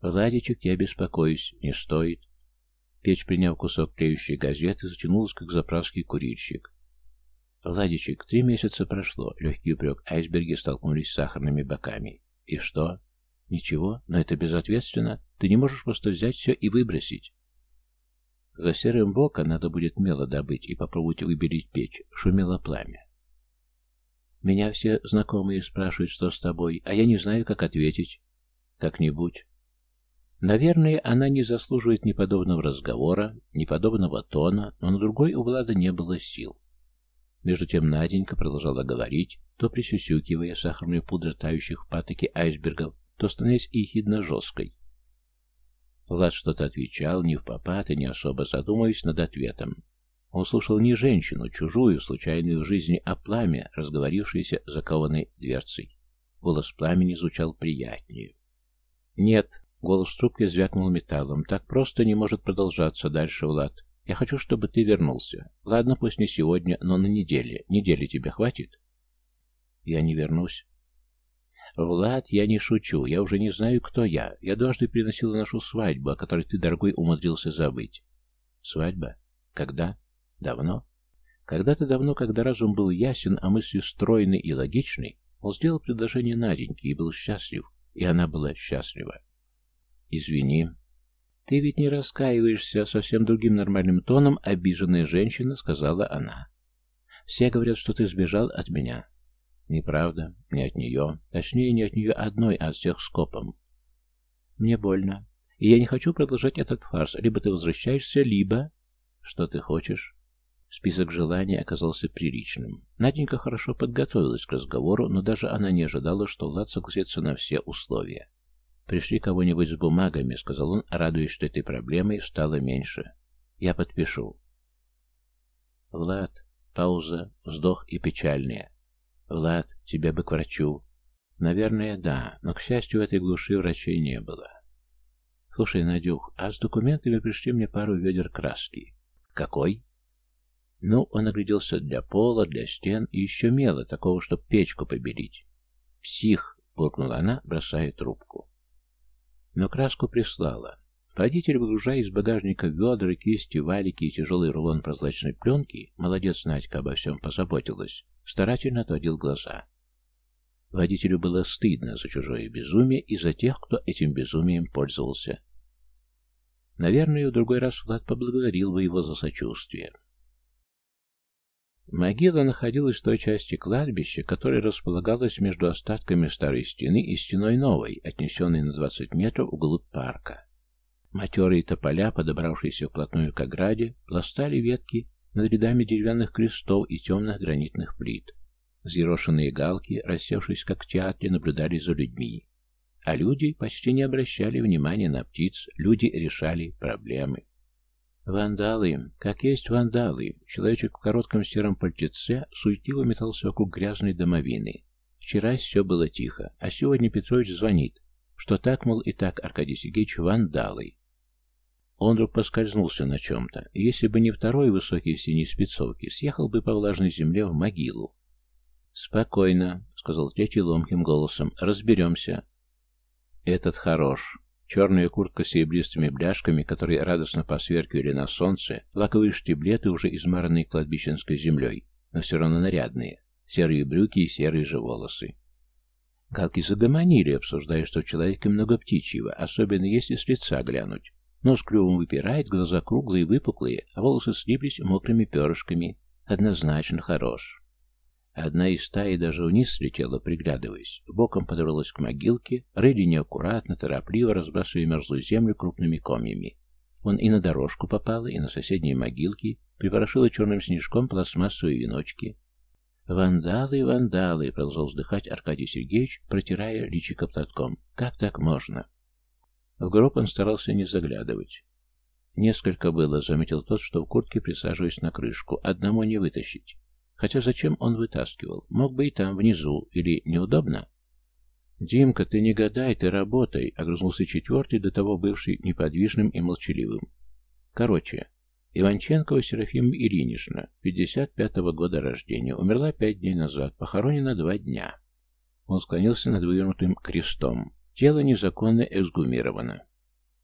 «Владичек, я беспокоюсь. Не стоит». Печь, приняв кусок тлеющей газеты, затянулась, как заправский курильщик. «Владичек, три месяца прошло». Легкий упрек. Айсберги столкнулись с сахарными боками. «И что?» «Ничего, но это безответственно. Ты не можешь просто взять все и выбросить». За серым боком надо будет мело добыть и попробовать выбелить печь. Шумело пламя. Меня все знакомые спрашивают, что с тобой, а я не знаю, как ответить. Как-нибудь. Наверное, она не заслуживает ни подобного разговора, ни подобного тона, но на другой у Влада не было сил. Между тем Наденька продолжала говорить, то присюсюкивая сахарную пудру тающих в патоке айсбергов, то становясь ехидно жесткой. Влад что-то отвечал, не в попад и не особо задумываясь над ответом. Он слушал не женщину, чужую, случайную в жизни, а пламя, разговорившееся закованной дверцей. Голос пламени звучал приятнее. «Нет», — голос трубки звякнул металлом, — «так просто не может продолжаться дальше, Влад. Я хочу, чтобы ты вернулся. Ладно, пусть не сегодня, но на неделе. Недели тебе хватит?» «Я не вернусь». «Влад, я не шучу. Я уже не знаю, кто я. Я дважды приносила нашу свадьбу, о которой ты, дорогой, умудрился забыть». «Свадьба? Когда?» Давно? Когда-то давно, когда разум был ясен, а мысли стройны и логичны, он сделал предложение Наденьке и был счастлив, и она была счастлива. «Извини. Ты ведь не раскаиваешься совсем другим нормальным тоном, обиженная женщина», — сказала она. «Все говорят, что ты сбежал от меня». «Неправда. Не от нее. Точнее, не от нее одной, а от всех скопом». «Мне больно. И я не хочу продолжать этот фарс. Либо ты возвращаешься, либо...» «Что ты хочешь?» Список желаний оказался приличным. Наденька хорошо подготовилась к разговору, но даже она не ожидала, что Влад согласится на все условия. «Пришли кого-нибудь с бумагами», — сказал он, радуясь, что этой проблемой стало меньше. «Я подпишу». «Влад», — пауза, вздох и печальная. «Влад, тебя бы к врачу». «Наверное, да, но, к счастью, в этой глуши врачей не было». «Слушай, Надюх, а с документами пришли мне пару ведер краски». «Какой?» Ну, он огляделся для пола, для стен и еще мела, такого, чтоб печку побелить. «Псих!» — буркнула она, бросая трубку. Но краску прислала. Водитель, выгружая из багажника ведра, кисти, валики и тяжелый рулон прозрачной пленки, молодец Надька обо всем позаботилась, старательно отводил глаза. Водителю было стыдно за чужое безумие и за тех, кто этим безумием пользовался. Наверное, в другой раз Влад поблагодарил бы его за сочувствие. Могила находилась в той части кладбища, которая располагалась между остатками старой стены и стеной новой, отнесенной на 20 метров вглубь парка. Матерые тополя, подобравшиеся вплотную к ограде, пластали ветки над рядами деревянных крестов и темных гранитных плит. Зерошенные галки, рассевшись как в театре, наблюдали за людьми. А люди почти не обращали внимания на птиц, люди решали проблемы. Вандалы, как есть вандалы. Человечек в коротком сером пальтеце суетливо метался вокруг грязной домовины. Вчера все было тихо, а сегодня Петрович звонит, что так, мол, и так, Аркадий Сергеевич, вандалы. Он вдруг поскользнулся на чем-то, и если бы не второй высокий синий спецовки, съехал бы по влажной земле в могилу. «Спокойно», — сказал третий ломким голосом, — «разберемся». «Этот хорош. Черная куртка с серебристыми бляшками, которые радостно посверкивали на солнце, лаковые штиблеты, уже измаранные кладбищенской землей, но все равно нарядные, серые брюки и серые же волосы. Галки загомонили, обсуждая, что в человеке много птичьего, особенно если с лица глянуть. Нос клювом выпирает, глаза круглые, выпуклые, а волосы слиплись мокрыми перышками. Однозначно хорош. Одна из стаи даже вниз слетела, приглядываясь. Боком подобралась к могилке, рыли неаккуратно, торопливо, разбрасывая мерзлую землю крупными комьями. Он и на дорожку попала, и на соседние могилки, припорошила черным снежком пластмассовые веночки. «Вандалы, вандалы!» — продолжал вздыхать Аркадий Сергеевич, протирая личико платком. «Как так можно?» В гроб он старался не заглядывать. Несколько было, заметил тот, что в куртке присаживаясь на крышку. Одному не вытащить. Хотя зачем он вытаскивал? Мог бы и там, внизу. Или неудобно? «Димка, ты не гадай, ты работай», — огрызнулся четвертый, до того бывший неподвижным и молчаливым. «Короче, Иванченкова Серафима Ильинична, 55-го года рождения, умерла пять дней назад, похоронена два дня». Он склонился над вывернутым крестом. Тело незаконно эксгумировано.